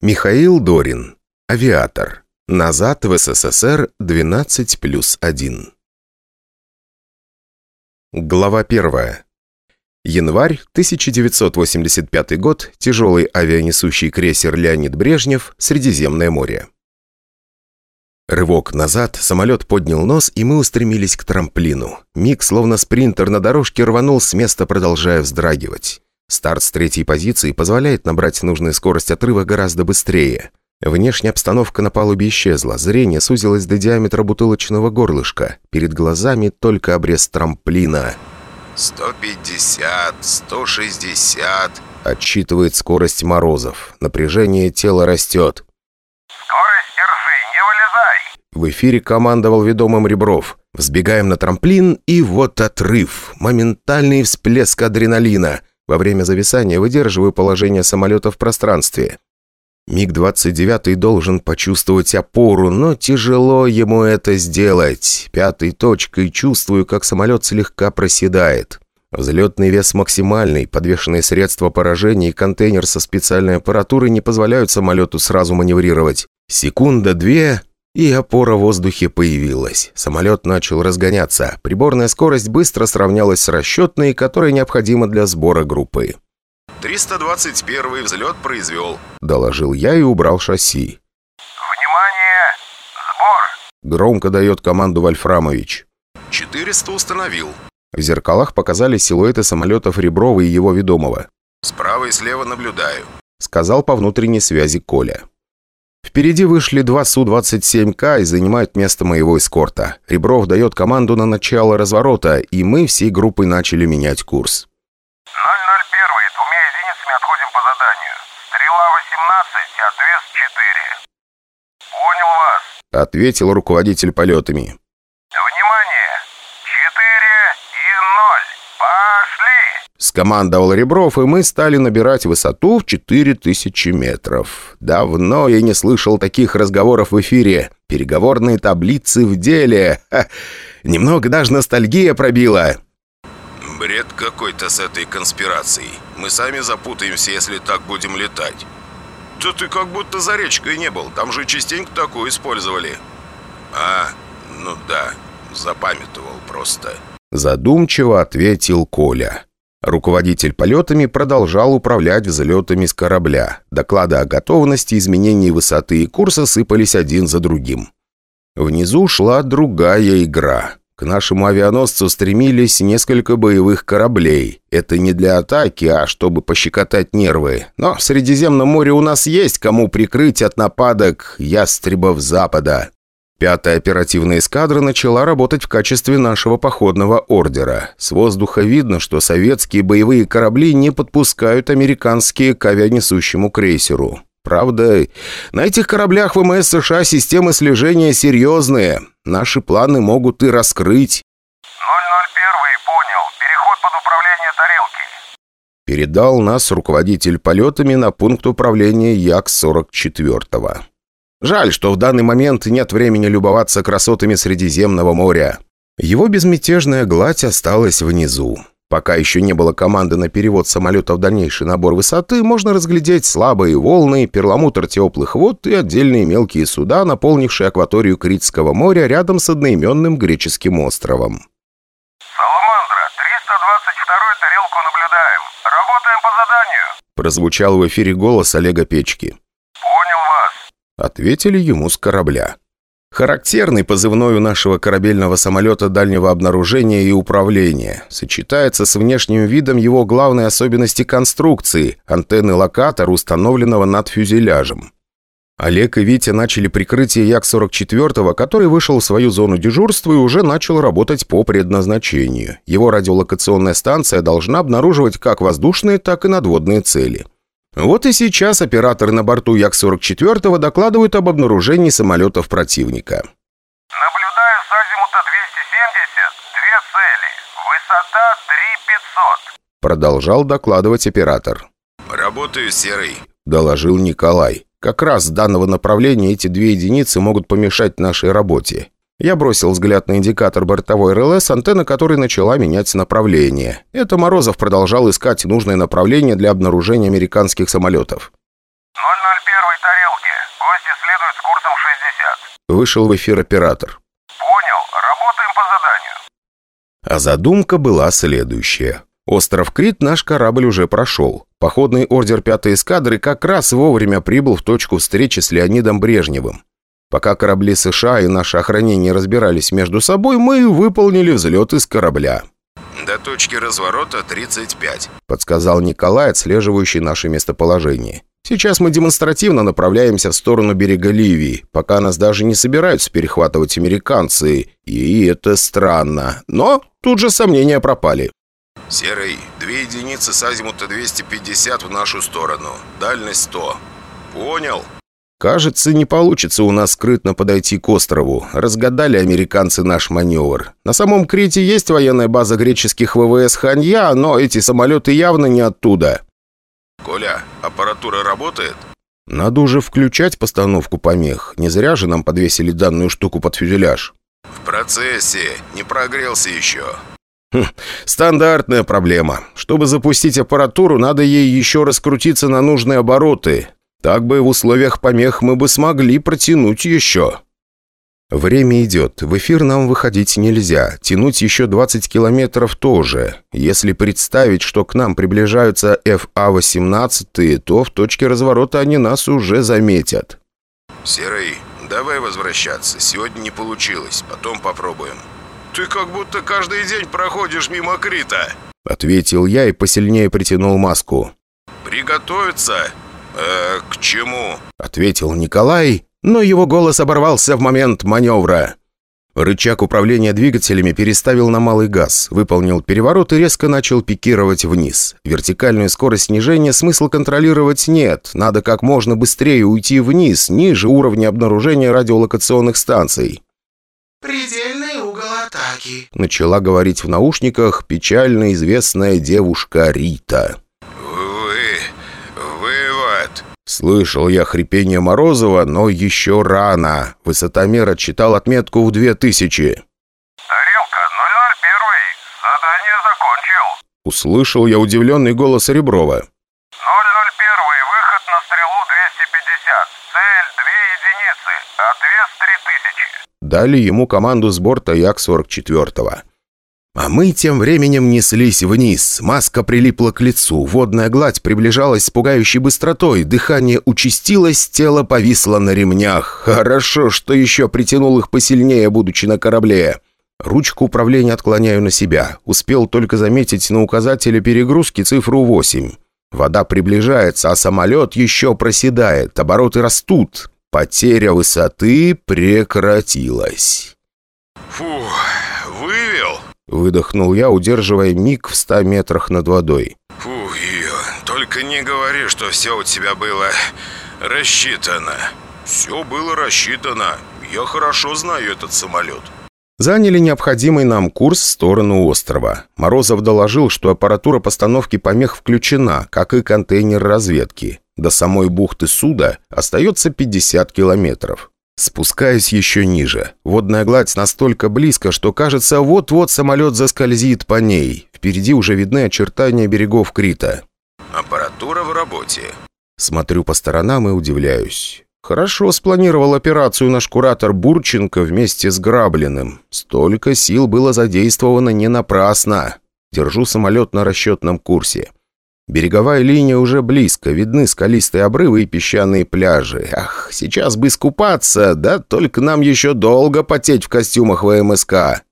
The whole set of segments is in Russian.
Михаил Дорин. Авиатор. Назад в СССР 12 плюс 1. Глава 1. Январь, 1985 год, тяжелый авианесущий крейсер «Леонид Брежнев», Средиземное море. Рывок назад, самолет поднял нос, и мы устремились к трамплину. Миг, словно спринтер на дорожке, рванул с места, продолжая вздрагивать. Старт с третьей позиции позволяет набрать нужную скорость отрыва гораздо быстрее. Внешняя обстановка на палубе исчезла, зрение сузилось до диаметра бутылочного горлышка. Перед глазами только обрез трамплина. «150, 160...» Отчитывает скорость Морозов. Напряжение тела растет. «Скорость держи, не вылезай!» В эфире командовал ведомым Ребров. Взбегаем на трамплин, и вот отрыв. Моментальный всплеск адреналина. Во время зависания выдерживаю положение самолета в пространстве. МиГ-29 должен почувствовать опору, но тяжело ему это сделать. Пятой точкой чувствую, как самолет слегка проседает. Взлетный вес максимальный, подвешенные средства поражения и контейнер со специальной аппаратурой не позволяют самолету сразу маневрировать. Секунда-две, и опора в воздухе появилась. Самолет начал разгоняться. Приборная скорость быстро сравнялась с расчетной, которая необходима для сбора группы. 321 взлет произвел. Доложил я и убрал шасси. Внимание! Сбор! Громко дает команду Вольфрамович. 400 установил. В зеркалах показались силуэты самолетов Реброва и его ведомого. Справа и слева наблюдаю. Сказал по внутренней связи Коля. Впереди вышли два Су-27К и занимают место моего эскорта. Ребров дает команду на начало разворота, и мы всей группой начали менять курс. 001, двумя единицами отходим по заданию. Стрела 18, отвес 4. Понял вас. Ответил руководитель полетами. Внимание! 4 и 0. Пошли! Скомандовал Ребров, и мы стали набирать высоту в 4000 метров. Давно я не слышал таких разговоров в эфире. Переговорные таблицы в деле. Ха. Немного даже ностальгия пробила. Бред какой-то с этой конспирацией. Мы сами запутаемся, если так будем летать. Да ты как будто за речкой не был. Там же частенько такое использовали. А, ну да, запамятовал просто. Задумчиво ответил Коля. Руководитель полетами продолжал управлять взлетами с корабля. Доклады о готовности, изменении высоты и курса сыпались один за другим. Внизу шла другая игра. К нашему авианосцу стремились несколько боевых кораблей. Это не для атаки, а чтобы пощекотать нервы. Но в Средиземном море у нас есть кому прикрыть от нападок ястребов Запада. Пятая оперативная эскадра начала работать в качестве нашего походного ордера. С воздуха видно, что советские боевые корабли не подпускают американские к авианесущему крейсеру. Правда, на этих кораблях ВМС США системы слежения серьезные. Наши планы могут и раскрыть. 001 понял. Переход под управление тарелки. Передал нас руководитель полетами на пункт управления Як-44. Жаль, что в данный момент нет времени любоваться красотами Средиземного моря. Его безмятежная гладь осталась внизу. Пока еще не было команды на перевод самолета в дальнейший набор высоты, можно разглядеть слабые волны, перламутр теплых вод и отдельные мелкие суда, наполнившие акваторию Критского моря рядом с одноименным греческим островом. Саламандра, 322 тарелку наблюдаем. Работаем по заданию. Прозвучал в эфире голос Олега Печки. Ответили ему с корабля. Характерный позывной у нашего корабельного самолета дальнего обнаружения и управления. Сочетается с внешним видом его главной особенности конструкции – антенны-локатор, установленного над фюзеляжем. Олег и Витя начали прикрытие Як-44, который вышел в свою зону дежурства и уже начал работать по предназначению. Его радиолокационная станция должна обнаруживать как воздушные, так и надводные цели. Вот и сейчас операторы на борту Як-44 докладывают об обнаружении самолетов противника. Наблюдаю с азимута 270. Две цели. Высота 3500. Продолжал докладывать оператор. Работаю серый. Доложил Николай. Как раз с данного направления эти две единицы могут помешать нашей работе. Я бросил взгляд на индикатор бортовой РЛС, антенна которой начала менять направление. Это Морозов продолжал искать нужное направление для обнаружения американских самолетов. тарелки. Гости следуют с курсом 60. Вышел в эфир оператор. Понял. Работаем по заданию. А задумка была следующая. Остров Крит наш корабль уже прошел. Походный ордер пятой эскадры как раз вовремя прибыл в точку встречи с Леонидом Брежневым. Пока корабли США и наше охранение разбирались между собой, мы выполнили взлет из корабля. «До точки разворота 35», — подсказал Николай, отслеживающий наше местоположение. «Сейчас мы демонстративно направляемся в сторону берега Ливии, пока нас даже не собираются перехватывать американцы, и это странно. Но тут же сомнения пропали». «Серый, две единицы с азимута 250 в нашу сторону. Дальность 100. Понял?» «Кажется, не получится у нас скрытно подойти к острову. Разгадали американцы наш маневр. На самом Крите есть военная база греческих ВВС Ханья, но эти самолеты явно не оттуда». «Коля, аппаратура работает?» «Надо уже включать постановку помех. Не зря же нам подвесили данную штуку под фюзеляж». «В процессе. Не прогрелся еще». Хм, стандартная проблема. Чтобы запустить аппаратуру, надо ей еще раскрутиться на нужные обороты. Так бы в условиях помех мы бы смогли протянуть еще. Время идет. В эфир нам выходить нельзя. Тянуть еще 20 километров тоже. Если представить, что к нам приближаются ФА-18, то в точке разворота они нас уже заметят. «Серый, давай возвращаться. Сегодня не получилось. Потом попробуем». «Ты как будто каждый день проходишь мимо Крита!» Ответил я и посильнее притянул маску. «Приготовиться? Э, к чему?» Ответил Николай, но его голос оборвался в момент маневра. Рычаг управления двигателями переставил на малый газ, выполнил переворот и резко начал пикировать вниз. Вертикальную скорость снижения смысла контролировать нет, надо как можно быстрее уйти вниз, ниже уровня обнаружения радиолокационных станций. «Предельный угол атаки», — начала говорить в наушниках печально известная девушка Рита. Слышал я хрипение Морозова, но еще рано. Высотомер отчитал отметку в две тысячи. Тарелка 001, задание закончил. Услышал я удивленный голос Реброва. 001, выход на стрелу 250. Цель 2 единицы, отвес 3000. Дали ему команду с борта Як-44. А мы тем временем неслись вниз. Маска прилипла к лицу, водная гладь приближалась с пугающей быстротой, дыхание участилось, тело повисло на ремнях. Хорошо, что еще притянул их посильнее, будучи на корабле. Ручку управления отклоняю на себя. Успел только заметить на указателе перегрузки цифру 8. Вода приближается, а самолет еще проседает, обороты растут. Потеря высоты прекратилась. «Фух, вывел?» Выдохнул я, удерживая миг в ста метрах над водой. «Фух, ее, только не говори, что все у тебя было рассчитано». «Все было рассчитано. Я хорошо знаю этот самолет». Заняли необходимый нам курс в сторону острова. Морозов доложил, что аппаратура постановки помех включена, как и контейнер разведки. До самой бухты Суда остается 50 километров. Спускаюсь еще ниже. Водная гладь настолько близко, что кажется, вот-вот самолет заскользит по ней. Впереди уже видны очертания берегов Крита. «Аппаратура в работе». Смотрю по сторонам и удивляюсь. Хорошо спланировал операцию наш куратор Бурченко вместе с Граблиным. Столько сил было задействовано не напрасно. Держу самолет на расчетном курсе. Береговая линия уже близко, видны скалистые обрывы и песчаные пляжи. Ах, сейчас бы искупаться, да только нам еще долго потеть в костюмах ВМСК.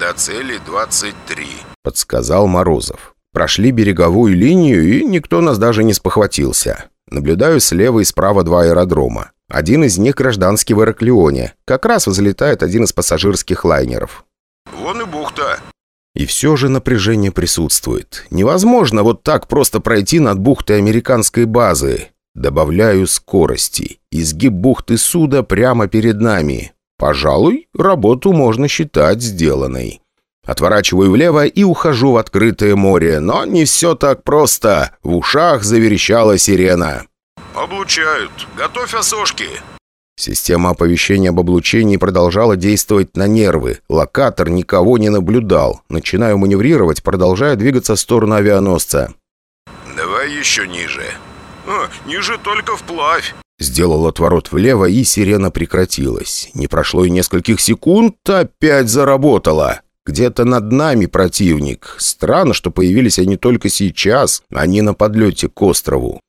«До цели 23», — подсказал Морозов. Прошли береговую линию, и никто нас даже не спохватился. Наблюдаю слева и справа два аэродрома. Один из них гражданский в Ираклионе. Как раз взлетает один из пассажирских лайнеров. И все же напряжение присутствует. Невозможно вот так просто пройти над бухтой американской базы. Добавляю скорости. Изгиб бухты суда прямо перед нами. Пожалуй, работу можно считать сделанной. Отворачиваю влево и ухожу в открытое море. Но не все так просто. В ушах заверещала сирена. «Облучают. Готовь осошки». Система оповещения об облучении продолжала действовать на нервы. Локатор никого не наблюдал. Начинаю маневрировать, продолжая двигаться в сторону авианосца. «Давай еще ниже. А, ниже только вплавь. Сделал отворот влево, и сирена прекратилась. Не прошло и нескольких секунд, опять заработала. Где-то над нами противник. Странно, что появились они только сейчас, а не на подлете к острову.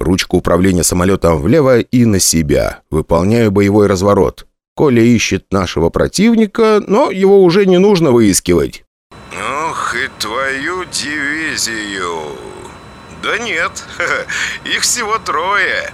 Ручку управления самолетом влево и на себя. Выполняю боевой разворот. Коля ищет нашего противника, но его уже не нужно выискивать. Ох и твою дивизию. Да нет, их всего трое.